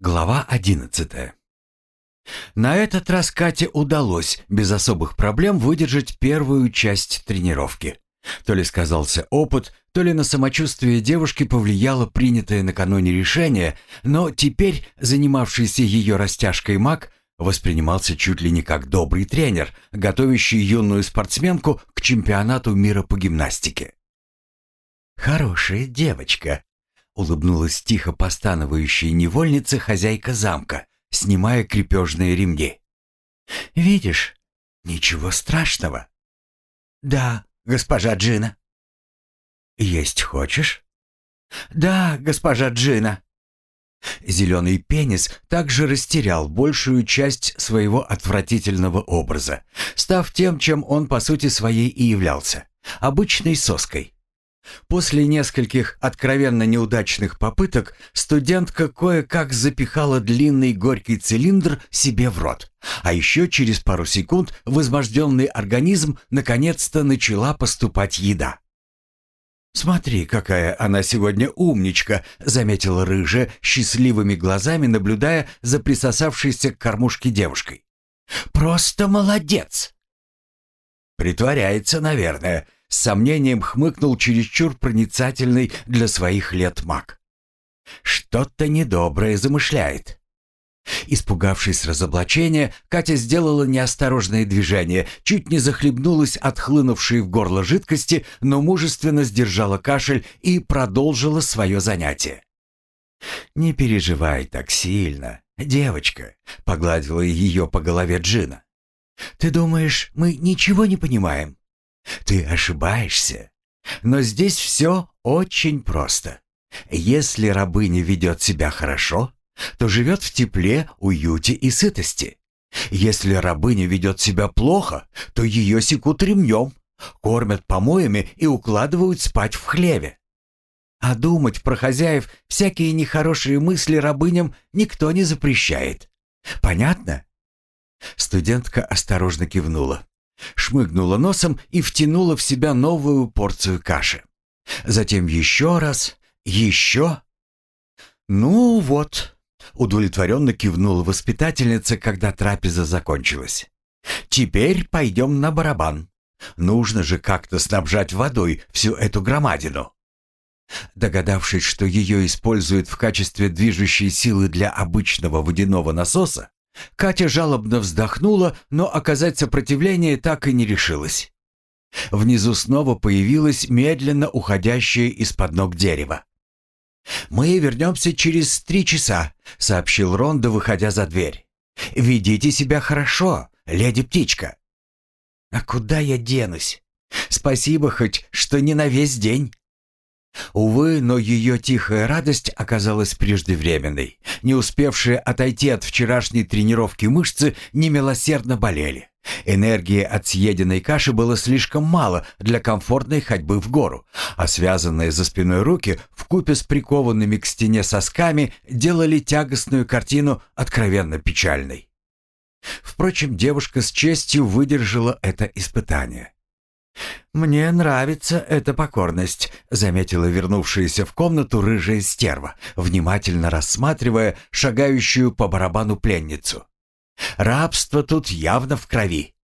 Глава одиннадцатая. На этот раз Кате удалось без особых проблем выдержать первую часть тренировки. То ли сказался опыт, то ли на самочувствие девушки повлияло принятое накануне решение, но теперь занимавшийся ее растяжкой маг воспринимался чуть ли не как добрый тренер, готовящий юную спортсменку к чемпионату мира по гимнастике. «Хорошая девочка», — улыбнулась тихо постановающая невольница хозяйка замка, снимая крепежные ремни. «Видишь, ничего страшного». «Да, госпожа Джина». «Есть хочешь?» «Да, госпожа Джина». Зеленый пенис также растерял большую часть своего отвратительного образа, став тем, чем он по сути своей и являлся – обычной соской. После нескольких откровенно неудачных попыток студентка кое-как запихала длинный горький цилиндр себе в рот, а еще через пару секунд возбужденный организм наконец-то начала поступать еда. «Смотри, какая она сегодня умничка», — заметила рыжая, счастливыми глазами наблюдая за присосавшейся к кормушке девушкой. «Просто молодец!» «Притворяется, наверное», — с сомнением хмыкнул чересчур проницательный для своих лет маг. «Что-то недоброе замышляет». Испугавшись разоблачения, Катя сделала неосторожное движение, чуть не захлебнулась от хлынувшей в горло жидкости, но мужественно сдержала кашель и продолжила свое занятие. «Не переживай так сильно, девочка», — погладила ее по голове Джина. «Ты думаешь, мы ничего не понимаем? Ты ошибаешься. Но здесь все очень просто. Если рабыня ведет себя хорошо, то живет в тепле, уюте и сытости. Если рабыня ведет себя плохо, то ее секут ремнем, кормят помоями и укладывают спать в хлеве. А думать про хозяев всякие нехорошие мысли рабыням никто не запрещает. Понятно? Студентка осторожно кивнула, шмыгнула носом и втянула в себя новую порцию каши. Затем еще раз, еще. Ну вот, Удовлетворенно кивнула воспитательница, когда трапеза закончилась. «Теперь пойдем на барабан. Нужно же как-то снабжать водой всю эту громадину». Догадавшись, что ее используют в качестве движущей силы для обычного водяного насоса, Катя жалобно вздохнула, но оказать сопротивление так и не решилась. Внизу снова появилось медленно уходящее из-под ног дерево. «Мы вернемся через три часа», — сообщил Рондо, выходя за дверь. «Ведите себя хорошо, леди-птичка». «А куда я денусь? Спасибо хоть, что не на весь день». Увы, но ее тихая радость оказалась преждевременной. Не успевшие отойти от вчерашней тренировки мышцы немилосердно болели. Энергии от съеденной каши было слишком мало для комфортной ходьбы в гору, а связанные за спиной руки вкупе с прикованными к стене сосками делали тягостную картину откровенно печальной. Впрочем, девушка с честью выдержала это испытание. «Мне нравится эта покорность», — заметила вернувшаяся в комнату рыжая стерва, внимательно рассматривая шагающую по барабану пленницу. Рабство тут явно в крови.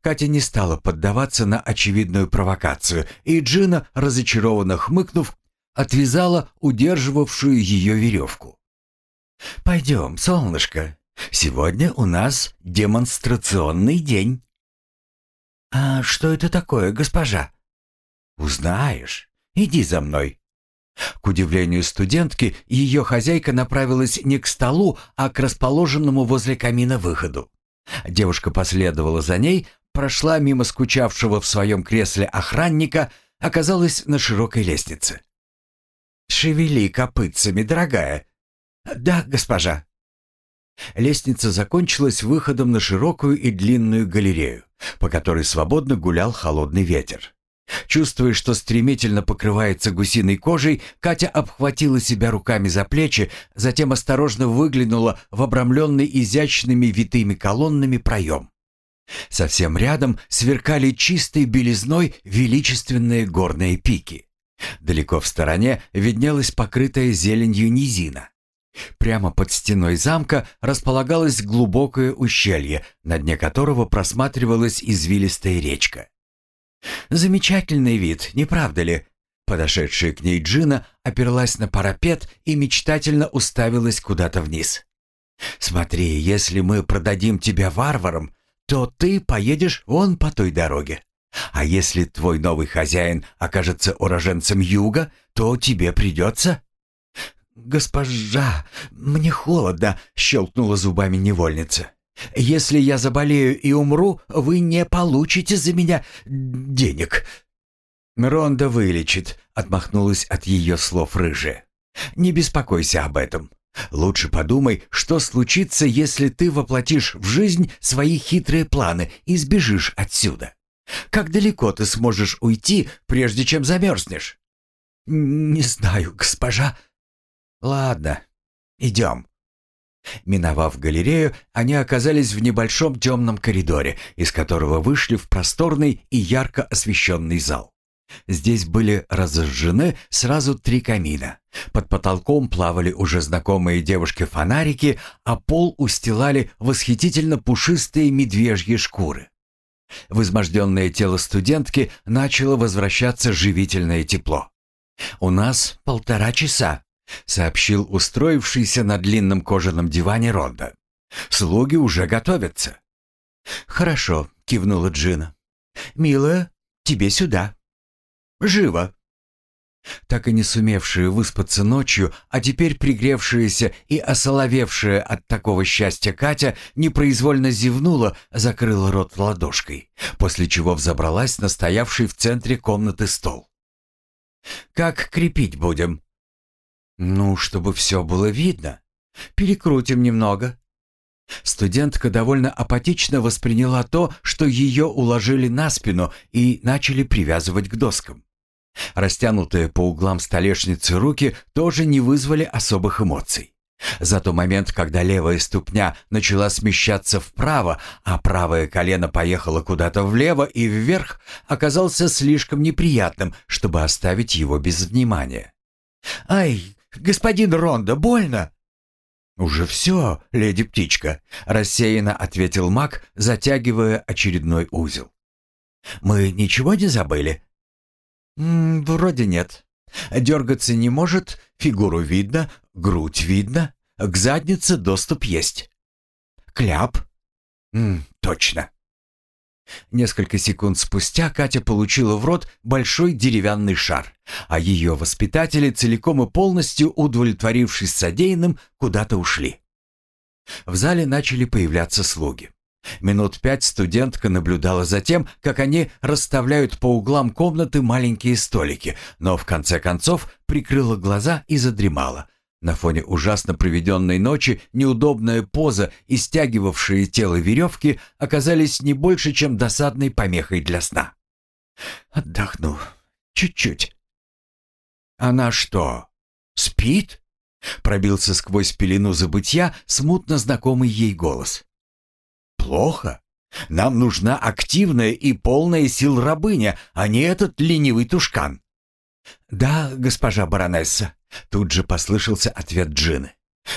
Катя не стала поддаваться на очевидную провокацию, и Джина, разочарованно хмыкнув, отвязала удерживавшую ее веревку. «Пойдем, солнышко, сегодня у нас демонстрационный день». «А что это такое, госпожа?» «Узнаешь. Иди за мной». К удивлению студентки, ее хозяйка направилась не к столу, а к расположенному возле камина выходу. Девушка последовала за ней, прошла мимо скучавшего в своем кресле охранника, оказалась на широкой лестнице. «Шевели копытцами, дорогая». «Да, госпожа». Лестница закончилась выходом на широкую и длинную галерею, по которой свободно гулял холодный ветер. Чувствуя, что стремительно покрывается гусиной кожей, Катя обхватила себя руками за плечи, затем осторожно выглянула в обрамленный изящными витыми колоннами проем. Совсем рядом сверкали чистой белизной величественные горные пики. Далеко в стороне виднелась покрытая зеленью низина. Прямо под стеной замка располагалось глубокое ущелье, на дне которого просматривалась извилистая речка. Замечательный вид, не правда ли? Подошедшая к ней Джина оперлась на парапет и мечтательно уставилась куда-то вниз. «Смотри, если мы продадим тебя варварам, то ты поедешь вон по той дороге. А если твой новый хозяин окажется уроженцем юга, то тебе придется...» «Госпожа, мне холодно», — щелкнула зубами невольница. «Если я заболею и умру, вы не получите за меня денег». «Ронда вылечит», — отмахнулась от ее слов рыжая. «Не беспокойся об этом. Лучше подумай, что случится, если ты воплотишь в жизнь свои хитрые планы и сбежишь отсюда. Как далеко ты сможешь уйти, прежде чем замерзнешь?» «Не знаю, госпожа», «Ладно, идем». Миновав галерею, они оказались в небольшом темном коридоре, из которого вышли в просторный и ярко освещенный зал. Здесь были разожжены сразу три камина. Под потолком плавали уже знакомые девушке фонарики, а пол устилали восхитительно пушистые медвежьи шкуры. В тело студентки начало возвращаться живительное тепло. «У нас полтора часа», — сообщил устроившийся на длинном кожаном диване Ронда. «Слуги уже готовятся». «Хорошо», — кивнула Джина. «Милая, тебе сюда». «Живо». Так и не сумевшая выспаться ночью, а теперь пригревшаяся и осоловевшая от такого счастья Катя непроизвольно зевнула, закрыла рот ладошкой, после чего взобралась на стоявший в центре комнаты стол. «Как крепить будем?» «Ну, чтобы все было видно. Перекрутим немного». Студентка довольно апатично восприняла то, что ее уложили на спину и начали привязывать к доскам. Растянутые по углам столешницы руки тоже не вызвали особых эмоций. Зато момент, когда левая ступня начала смещаться вправо, а правое колено поехало куда-то влево и вверх, оказался слишком неприятным, чтобы оставить его без внимания. «Ай, господин Рондо, больно!» «Уже все, леди-птичка», — рассеянно ответил маг, затягивая очередной узел. «Мы ничего не забыли?» М -м, «Вроде нет. Дергаться не может, фигуру видно, грудь видно, к заднице доступ есть. Кляп?» М -м, «Точно. Несколько секунд спустя Катя получила в рот большой деревянный шар, а ее воспитатели, целиком и полностью удовлетворившись содеянным, куда-то ушли. В зале начали появляться слуги. Минут пять студентка наблюдала за тем, как они расставляют по углам комнаты маленькие столики, но в конце концов прикрыла глаза и задремала, на фоне ужасно проведенной ночи неудобная поза и стягивавшие тело веревки оказались не больше, чем досадной помехой для сна. «Отдохну. Чуть-чуть». «Она что, спит?» Пробился сквозь пелену забытья смутно знакомый ей голос. «Плохо. Нам нужна активная и полная сил рабыня, а не этот ленивый тушкан». «Да, госпожа баронесса», Тут же послышался ответ Джины.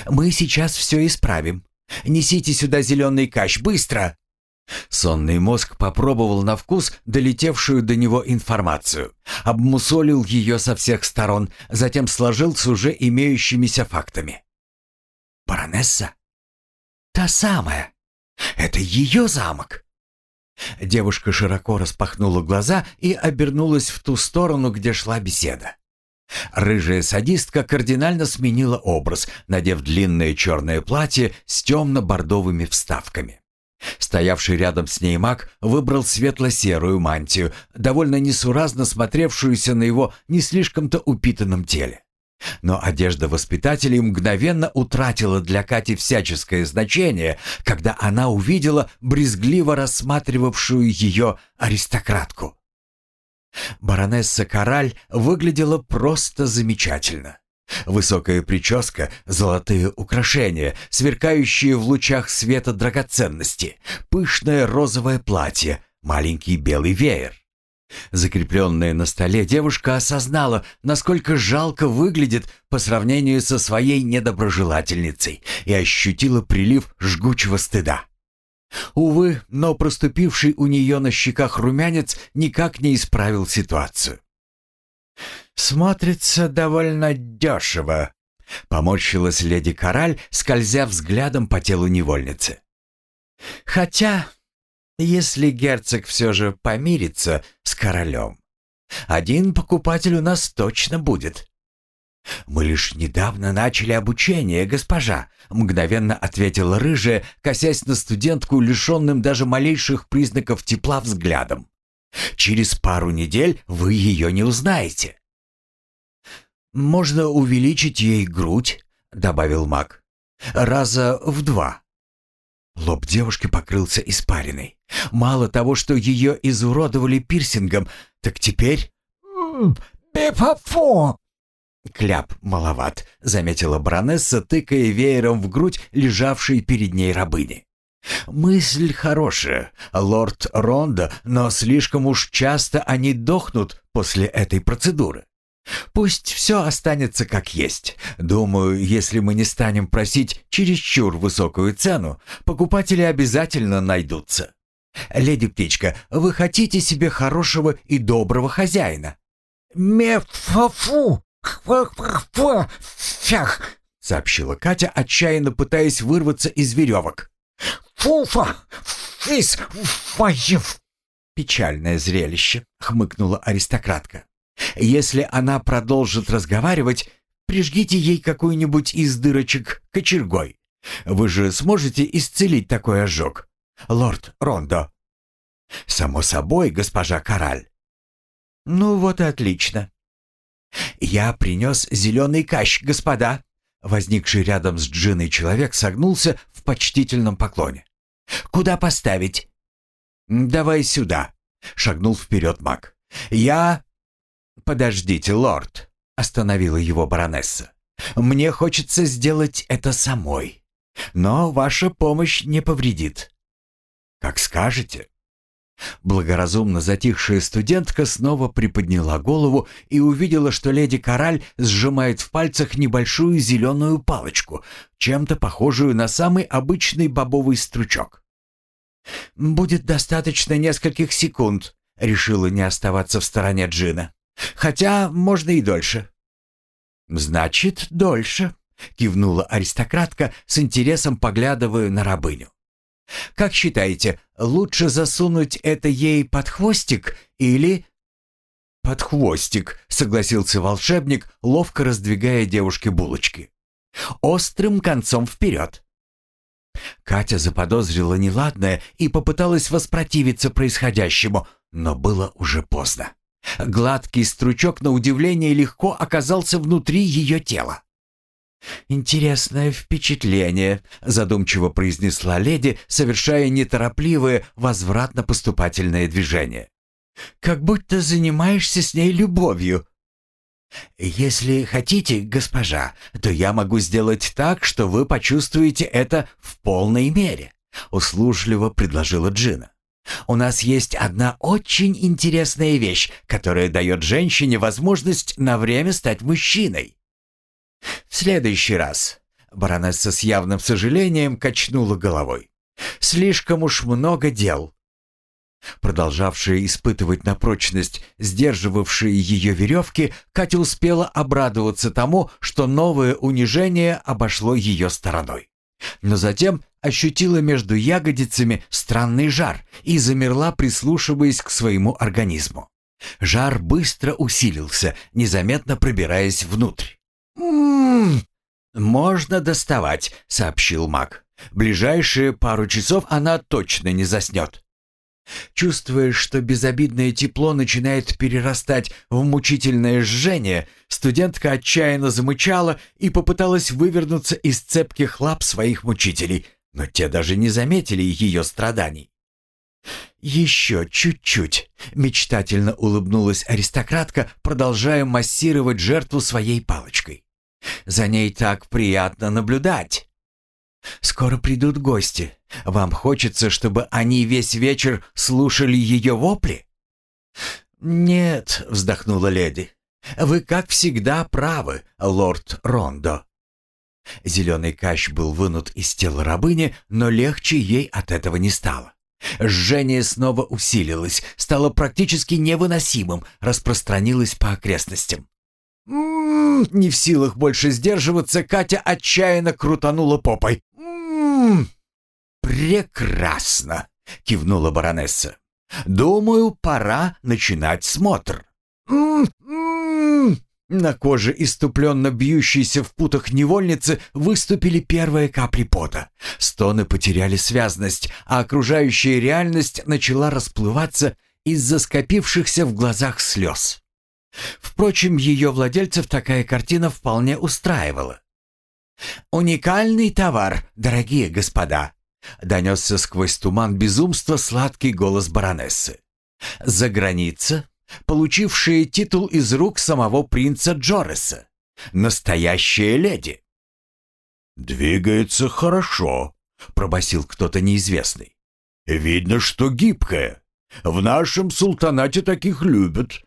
«Мы сейчас все исправим. Несите сюда зеленый кащ, быстро!» Сонный мозг попробовал на вкус долетевшую до него информацию, обмусолил ее со всех сторон, затем сложил с уже имеющимися фактами. «Баронесса? Та самая. Это ее замок!» Девушка широко распахнула глаза и обернулась в ту сторону, где шла беседа. Рыжая садистка кардинально сменила образ, надев длинное черное платье с темно-бордовыми вставками. Стоявший рядом с ней маг выбрал светло-серую мантию, довольно несуразно смотревшуюся на его не слишком-то упитанном теле. Но одежда воспитателей мгновенно утратила для Кати всяческое значение, когда она увидела брезгливо рассматривавшую ее аристократку. Баронесса Кораль выглядела просто замечательно. Высокая прическа, золотые украшения, сверкающие в лучах света драгоценности, пышное розовое платье, маленький белый веер. Закрепленная на столе, девушка осознала, насколько жалко выглядит по сравнению со своей недоброжелательницей и ощутила прилив жгучего стыда. Увы, но проступивший у нее на щеках румянец никак не исправил ситуацию. «Смотрится довольно дешево», — поморщилась леди Кораль, скользя взглядом по телу невольницы. «Хотя если герцог все же помирится с королем, один покупатель у нас точно будет». «Мы лишь недавно начали обучение, госпожа», — мгновенно ответила рыжая, косясь на студентку, лишенным даже малейших признаков тепла взглядом. «Через пару недель вы ее не узнаете». «Можно увеличить ей грудь», — добавил маг. «Раза в два». Лоб девушки покрылся испариной. Мало того, что ее изуродовали пирсингом, так теперь... «Бепафо!» «Кляп маловат», — заметила баронесса, тыкая веером в грудь лежавшей перед ней рабыни. «Мысль хорошая, лорд Рондо, но слишком уж часто они дохнут после этой процедуры. Пусть все останется как есть. Думаю, если мы не станем просить чересчур высокую цену, покупатели обязательно найдутся. Леди Птичка, вы хотите себе хорошего и доброго хозяина?» «Мефафу! Фях!» — сообщила Катя, отчаянно пытаясь вырваться из веревок. «Фуфа! Фис! Фаев!» «Печальное зрелище», — хмыкнула аристократка. Если она продолжит разговаривать, прижгите ей какую-нибудь из дырочек кочергой. Вы же сможете исцелить такой ожог, лорд Рондо?» «Само собой, госпожа Кораль». «Ну вот и отлично». «Я принес зеленый кащ, господа». Возникший рядом с Джиной человек согнулся в почтительном поклоне. «Куда поставить?» «Давай сюда», — шагнул вперед маг. «Я «Подождите, лорд», — остановила его баронесса. «Мне хочется сделать это самой, но ваша помощь не повредит». «Как скажете». Благоразумно затихшая студентка снова приподняла голову и увидела, что леди Кораль сжимает в пальцах небольшую зеленую палочку, чем-то похожую на самый обычный бобовый стручок. «Будет достаточно нескольких секунд», — решила не оставаться в стороне Джина. Хотя можно и дольше». «Значит, дольше», — кивнула аристократка с интересом поглядывая на рабыню. «Как считаете, лучше засунуть это ей под хвостик или...» «Под хвостик», — согласился волшебник, ловко раздвигая девушке булочки. «Острым концом вперед». Катя заподозрила неладное и попыталась воспротивиться происходящему, но было уже поздно. Гладкий стручок, на удивление, легко оказался внутри ее тела. «Интересное впечатление», — задумчиво произнесла леди, совершая неторопливое возвратно-поступательное движение. «Как будто занимаешься с ней любовью». «Если хотите, госпожа, то я могу сделать так, что вы почувствуете это в полной мере», — услужливо предложила Джина. У нас есть одна очень интересная вещь, которая дает женщине возможность на время стать мужчиной. В следующий раз баронесса с явным сожалением качнула головой. Слишком уж много дел. Продолжавшая испытывать на прочность сдерживавшие ее веревки, Катя успела обрадоваться тому, что новое унижение обошло ее стороной. Но затем ощутила между ягодицами странный жар и замерла, прислушиваясь к своему организму. Жар быстро усилился, незаметно пробираясь внутрь. «Можно доставать», — сообщил маг. «Ближайшие пару часов она точно не заснет». Чувствуя, что безобидное тепло начинает перерастать в мучительное жжение, студентка отчаянно замычала и попыталась вывернуться из цепких лап своих мучителей, но те даже не заметили ее страданий. «Еще чуть-чуть», — мечтательно улыбнулась аристократка, продолжая массировать жертву своей палочкой. «За ней так приятно наблюдать». «Скоро придут гости. Вам хочется, чтобы они весь вечер слушали ее вопли?» «Нет», — вздохнула леди, — «вы, как всегда, правы, лорд Рондо». Зеленый кащ был вынут из тела рабыни, но легче ей от этого не стало. Жжение снова усилилось, стало практически невыносимым, распространилось по окрестностям. «М-м-м!» Не в силах больше сдерживаться, Катя отчаянно крутанула попой. «М-м-м!» «Прекрасно!» — кивнула баронесса. «Думаю, пора начинать смотр». «М-м-м!» На коже, иступленно бьющейся в путах невольницы, выступили первые капли пота. Стоны потеряли связность, а окружающая реальность начала расплываться из-за скопившихся в глазах слез. Впрочем, ее владельцев такая картина вполне устраивала. «Уникальный товар, дорогие господа!» — донесся сквозь туман безумства сладкий голос баронессы. «За граница получившие титул из рук самого принца Джореса. Настоящая леди. «Двигается хорошо», — пробасил кто-то неизвестный. «Видно, что гибкая. В нашем султанате таких любят».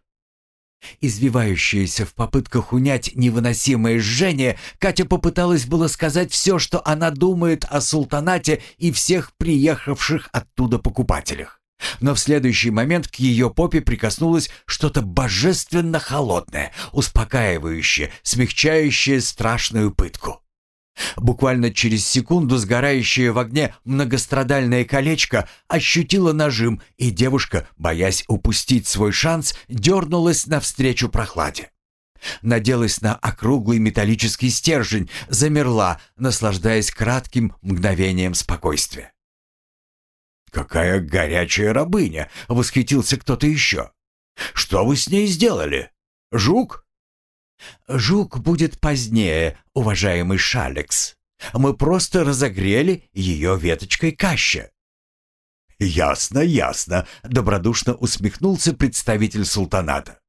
Извивающаяся в попытках унять невыносимое жжение, Катя попыталась было сказать все, что она думает о султанате и всех приехавших оттуда покупателях. Но в следующий момент к ее попе прикоснулось что-то божественно холодное, успокаивающее, смягчающее страшную пытку. Буквально через секунду сгорающее в огне многострадальное колечко ощутило нажим, и девушка, боясь упустить свой шанс, дернулась навстречу прохладе. Наделась на округлый металлический стержень, замерла, наслаждаясь кратким мгновением спокойствия. «Какая горячая рабыня!» — восхитился кто-то еще. «Что вы с ней сделали? Жук?» «Жук будет позднее, уважаемый Шалекс. Мы просто разогрели ее веточкой каща». «Ясно, ясно», — добродушно усмехнулся представитель султаната.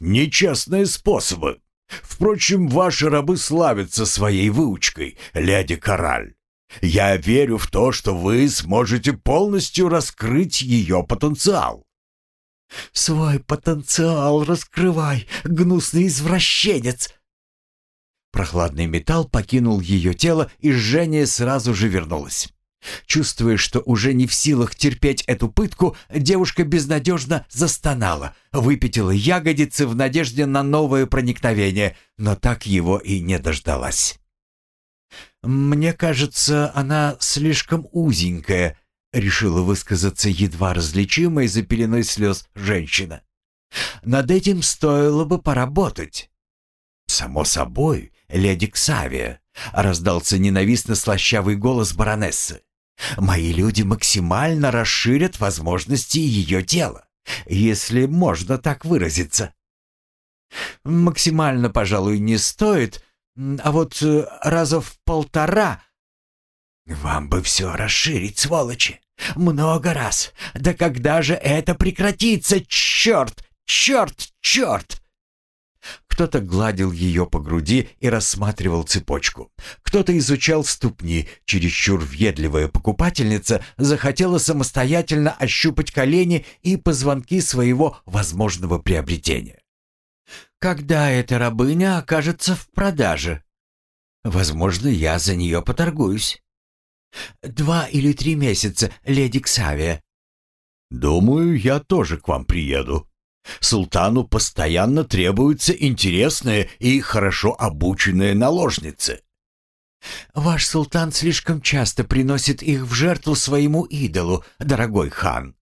«Нечестные способы. Впрочем, ваши рабы славятся своей выучкой, леди Кораль. Я верю в то, что вы сможете полностью раскрыть ее потенциал. «Свой потенциал раскрывай, гнусный извращенец!» Прохладный металл покинул ее тело, и жжение сразу же вернулось. Чувствуя, что уже не в силах терпеть эту пытку, девушка безнадежно застонала, выпятила ягодицы в надежде на новое проникновение, но так его и не дождалась. «Мне кажется, она слишком узенькая», — решила высказаться едва различимой за пеленой слез женщина. «Над этим стоило бы поработать». «Само собой, леди Ксавия», — раздался ненавистно слащавый голос баронессы. «Мои люди максимально расширят возможности ее тела, если можно так выразиться». «Максимально, пожалуй, не стоит, а вот э, раза в полтора... Вам бы все расширить, сволочи. Много раз. Да когда же это прекратится? Черт! Черт! Черт! Кто-то гладил ее по груди и рассматривал цепочку. Кто-то изучал ступни. Чересчур въедливая покупательница захотела самостоятельно ощупать колени и позвонки своего возможного приобретения когда эта рабыня окажется в продаже. Возможно, я за нее поторгуюсь. Два или три месяца, леди Ксавия. Думаю, я тоже к вам приеду. Султану постоянно требуются интересные и хорошо обученные наложницы. Ваш султан слишком часто приносит их в жертву своему идолу, дорогой хан.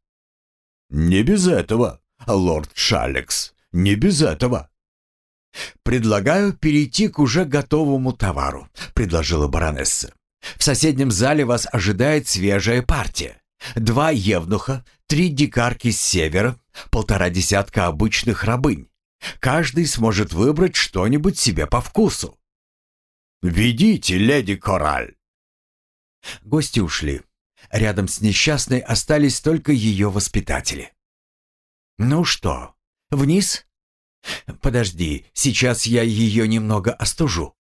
Не без этого, лорд Шалекс, не без этого. «Предлагаю перейти к уже готовому товару», — предложила баронесса. «В соседнем зале вас ожидает свежая партия. Два евнуха, три дикарки с севера, полтора десятка обычных рабынь. Каждый сможет выбрать что-нибудь себе по вкусу». «Ведите, леди Кораль!» Гости ушли. Рядом с несчастной остались только ее воспитатели. «Ну что, вниз?» «Подожди, сейчас я ее немного остужу».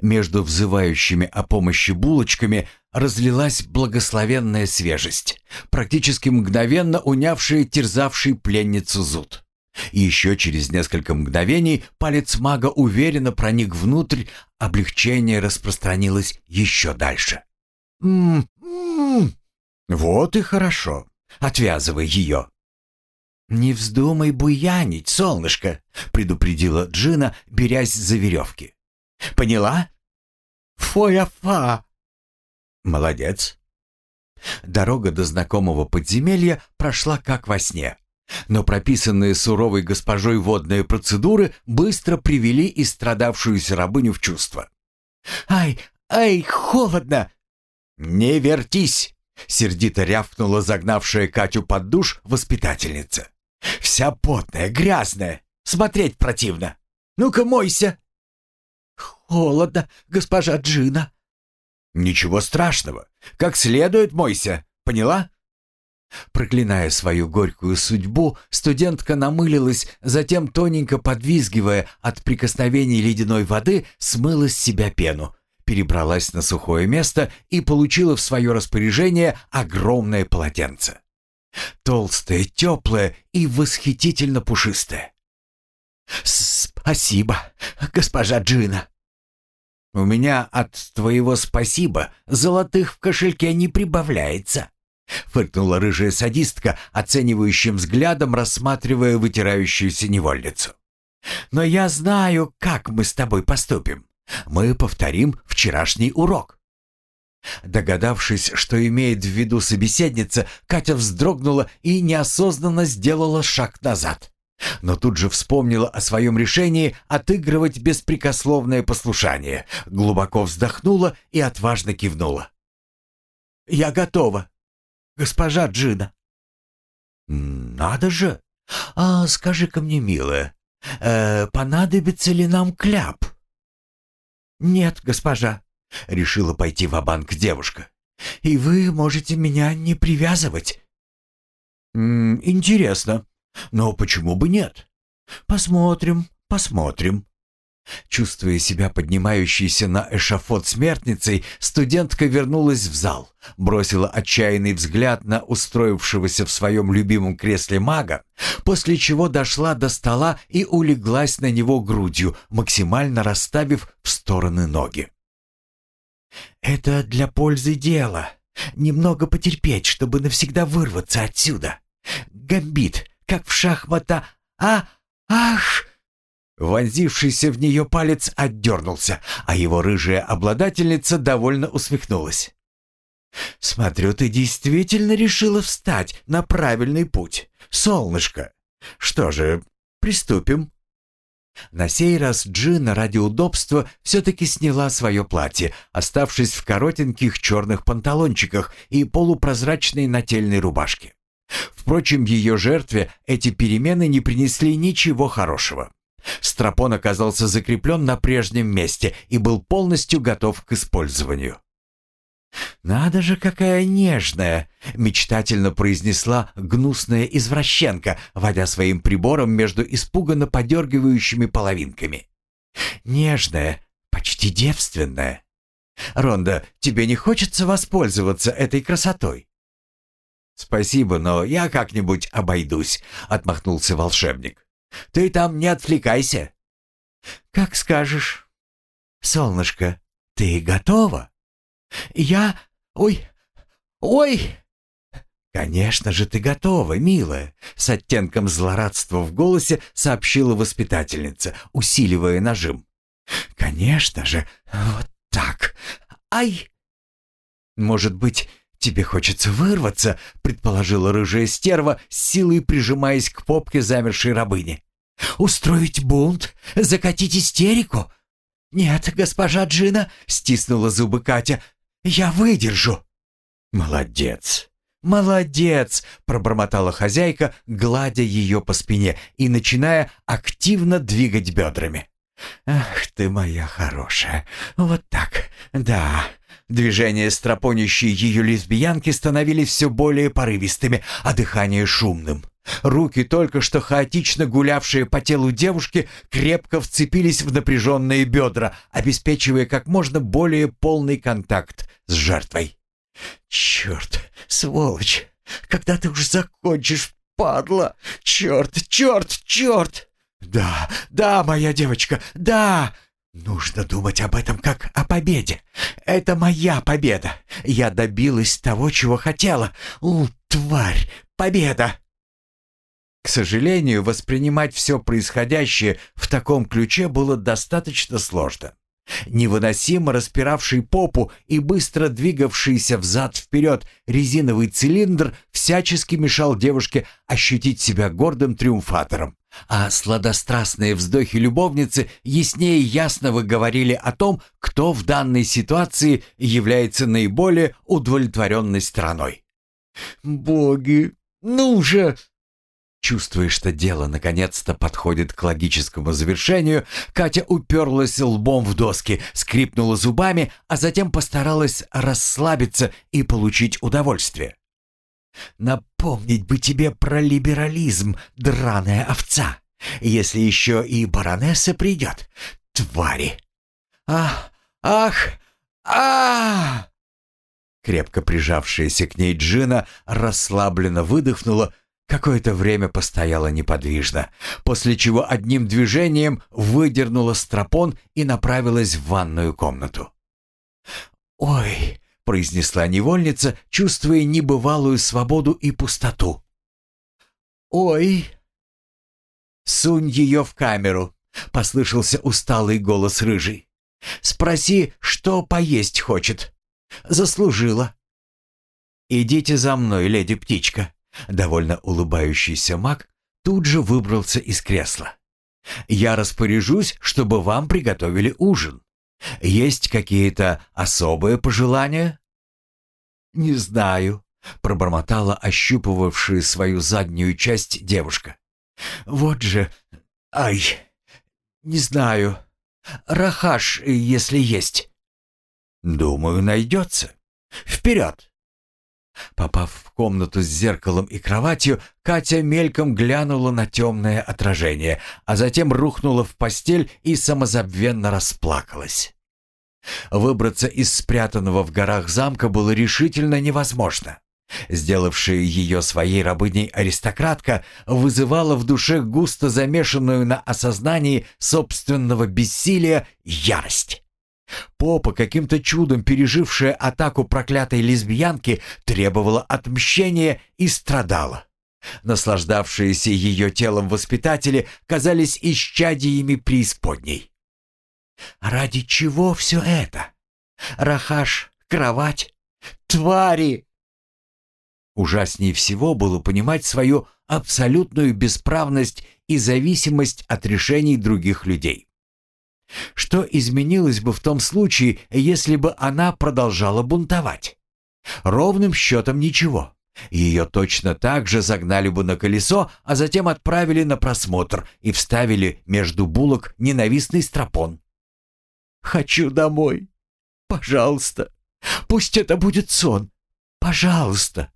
Между взывающими о помощи булочками разлилась благословенная свежесть, практически мгновенно унявшая терзавший пленницу зуд. И еще через несколько мгновений палец мага уверенно проник внутрь, облегчение распространилось еще дальше. «М-м-м! Вот и хорошо. Отвязывай ее». «Не вздумай буянить, солнышко», — предупредила Джина, берясь за веревки. «Поняла?» «Фоя-фа!» «Молодец». Дорога до знакомого подземелья прошла как во сне. Но прописанные суровой госпожой водные процедуры быстро привели истрадавшуюся рабыню в чувство. «Ай, ай, холодно!» «Не вертись!» — сердито рявкнула загнавшая Катю под душ воспитательница. «Вся потная, грязная, смотреть противно. Ну-ка, мойся!» «Холодно, госпожа Джина!» «Ничего страшного. Как следует мойся. Поняла?» Проклиная свою горькую судьбу, студентка намылилась, затем, тоненько подвизгивая от прикосновений ледяной воды, смыла с себя пену, перебралась на сухое место и получила в свое распоряжение огромное полотенце. Толстое, теплое и восхитительно пушистое. «Спасибо, госпожа Джина!» «У меня от твоего спасибо золотых в кошельке не прибавляется», Фыркнула рыжая садистка, оценивающим взглядом рассматривая вытирающуюся невольницу. «Но я знаю, как мы с тобой поступим. Мы повторим вчерашний урок». Догадавшись, что имеет в виду собеседница, Катя вздрогнула и неосознанно сделала шаг назад. Но тут же вспомнила о своем решении отыгрывать беспрекословное послушание, глубоко вздохнула и отважно кивнула. «Я готова», госпожа Джина». «Надо же! А скажи-ка мне, милая, э, понадобится ли нам кляп?» «Нет, госпожа», — решила пойти в банк девушка. «И вы можете меня не привязывать». «Интересно. Но почему бы нет? Посмотрим, посмотрим». Чувствуя себя поднимающейся на эшафот смертницей, студентка вернулась в зал, бросила отчаянный взгляд на устроившегося в своем любимом кресле мага, после чего дошла до стола и улеглась на него грудью, максимально расставив в стороны ноги. «Это для пользы дела. Немного потерпеть, чтобы навсегда вырваться отсюда. Гамбит, как в шахмата. А, ах!» Вонзившийся в нее палец отдернулся, а его рыжая обладательница довольно усмехнулась. «Смотрю, ты действительно решила встать на правильный путь, солнышко. Что же, приступим». На сей раз Джина ради удобства все-таки сняла свое платье, оставшись в коротеньких черных панталончиках и полупрозрачной нательной рубашке. Впрочем, ее жертве эти перемены не принесли ничего хорошего. Страпон оказался закреплен на прежнем месте и был полностью готов к использованию. «Надо же, какая нежная!» — мечтательно произнесла гнусная извращенка, водя своим прибором между испуганно подергивающими половинками. «Нежная, почти девственная. Ронда, тебе не хочется воспользоваться этой красотой?» «Спасибо, но я как-нибудь обойдусь», — отмахнулся волшебник. Ты там не отвлекайся». «Как скажешь». «Солнышко, ты готова?» «Я... Ой... Ой...» «Конечно же ты готова, милая», — с оттенком злорадства в голосе сообщила воспитательница, усиливая нажим. «Конечно же, вот так. Ай!» «Может быть, тебе хочется вырваться?» — предположила рыжая стерва, с силой прижимаясь к попке замершей рабыни. Устроить бунт? Закатить истерику? Нет, госпожа Джина, стиснула зубы Катя. Я выдержу. Молодец. «Молодец!» — пробормотала хозяйка, гладя ее по спине и начиная активно двигать бедрами. «Ах ты моя хорошая! Вот так! Да!» Движения стропонящей ее лесбиянки становились все более порывистыми, а дыхание шумным. Руки, только что хаотично гулявшие по телу девушки, крепко вцепились в напряженные бедра, обеспечивая как можно более полный контакт с жертвой. «Черт, сволочь! Когда ты уж закончишь падла! Черт, черт, черт! Да, да, моя девочка, да! Нужно думать об этом как о победе. Это моя победа. Я добилась того, чего хотела. У, тварь, победа!» К сожалению, воспринимать все происходящее в таком ключе было достаточно сложно. Невыносимо распиравший попу и быстро двигавшийся взад-вперед резиновый цилиндр всячески мешал девушке ощутить себя гордым триумфатором. А сладострастные вздохи любовницы яснее ясного говорили о том, кто в данной ситуации является наиболее удовлетворенной стороной. «Боги, ну же!» Чувствуя, что дело наконец-то подходит к логическому завершению, Катя уперлась лбом в доски, скрипнула зубами, а затем постаралась расслабиться и получить удовольствие. «Напомнить бы тебе про либерализм, драная овца, если еще и баронесса придет. Твари!» «Ах! Ах! а Крепко прижавшаяся к ней Джина расслабленно выдохнула, Какое-то время постояла неподвижно, после чего одним движением выдернула стропон и направилась в ванную комнату. «Ой!» — произнесла невольница, чувствуя небывалую свободу и пустоту. «Ой!» «Сунь ее в камеру!» — послышался усталый голос рыжий. «Спроси, что поесть хочет. Заслужила». «Идите за мной, леди-птичка», Довольно улыбающийся маг тут же выбрался из кресла. «Я распоряжусь, чтобы вам приготовили ужин. Есть какие-то особые пожелания?» «Не знаю», — пробормотала ощупывавшая свою заднюю часть девушка. «Вот же... Ай... Не знаю. Рахаш, если есть». «Думаю, найдется. Вперед!» Попав в комнату с зеркалом и кроватью, Катя мельком глянула на темное отражение, а затем рухнула в постель и самозабвенно расплакалась. Выбраться из спрятанного в горах замка было решительно невозможно. Сделавшая ее своей рабыней аристократка вызывала в душе густо замешанную на осознании собственного бессилия ярость. Попа, каким-то чудом пережившая атаку проклятой лесбиянки, требовала отмщения и страдала. Наслаждавшиеся ее телом воспитатели казались исчадиями преисподней. Ради чего все это? Рахаш, кровать, твари! Ужаснее всего было понимать свою абсолютную бесправность и зависимость от решений других людей. Что изменилось бы в том случае, если бы она продолжала бунтовать? Ровным счетом ничего. Ее точно так же загнали бы на колесо, а затем отправили на просмотр и вставили между булок ненавистный стропон. «Хочу домой. Пожалуйста. Пусть это будет сон. Пожалуйста».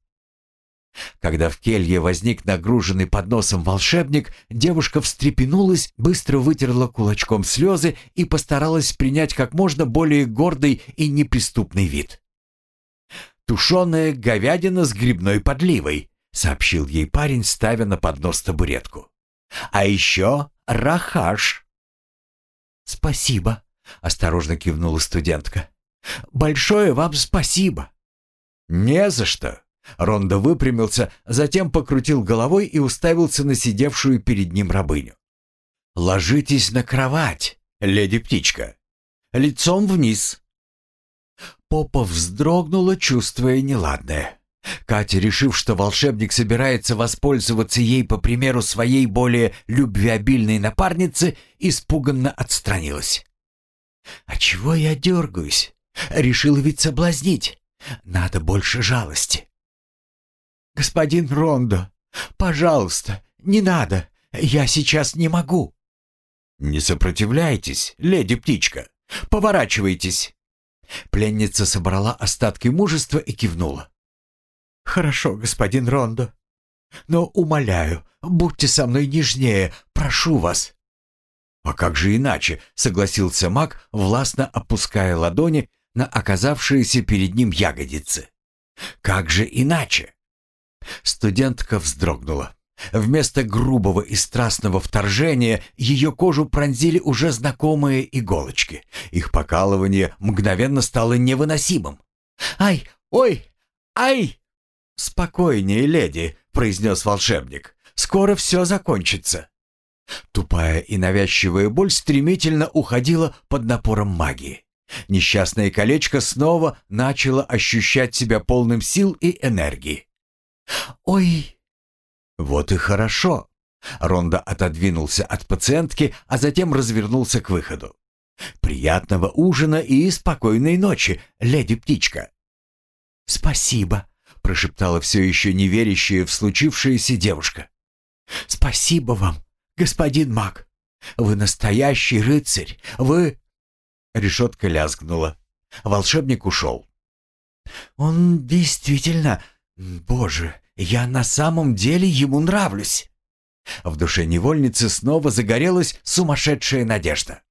Когда в келье возник нагруженный подносом волшебник, девушка встрепенулась, быстро вытерла кулачком слезы и постаралась принять как можно более гордый и неприступный вид. «Тушеная говядина с грибной подливой», — сообщил ей парень, ставя на поднос табуретку. «А еще рахаш». «Спасибо», — осторожно кивнула студентка. «Большое вам спасибо». «Не за что», Рондо выпрямился, затем покрутил головой и уставился на сидевшую перед ним рабыню. «Ложитесь на кровать, леди-птичка. Лицом вниз». Попа вздрогнула, чувствуя неладное. Катя, решив, что волшебник собирается воспользоваться ей по примеру своей более любвеобильной напарницы, испуганно отстранилась. «А чего я дергаюсь? Решила ведь соблазнить. Надо больше жалости. «Господин Рондо, пожалуйста, не надо, я сейчас не могу». «Не сопротивляйтесь, леди-птичка, поворачивайтесь». Пленница собрала остатки мужества и кивнула. «Хорошо, господин Рондо, но умоляю, будьте со мной нежнее, прошу вас». «А как же иначе?» — согласился маг, властно опуская ладони на оказавшиеся перед ним ягодицы. «Как же иначе?» Студентка вздрогнула. Вместо грубого и страстного вторжения ее кожу пронзили уже знакомые иголочки. Их покалывание мгновенно стало невыносимым. «Ай! Ой! Ай!» «Спокойнее, леди», — произнес волшебник. «Скоро все закончится». Тупая и навязчивая боль стремительно уходила под напором магии. Несчастное колечко снова начало ощущать себя полным сил и энергии. «Ой!» «Вот и хорошо!» Ронда отодвинулся от пациентки, а затем развернулся к выходу. «Приятного ужина и спокойной ночи, леди-птичка!» «Спасибо!» — прошептала все еще не верящая в случившееся девушка. «Спасибо вам, господин маг! Вы настоящий рыцарь! Вы...» Решетка лязгнула. Волшебник ушел. «Он действительно... Боже, я на самом деле ему нравлюсь!» В душе невольницы снова загорелась сумасшедшая надежда.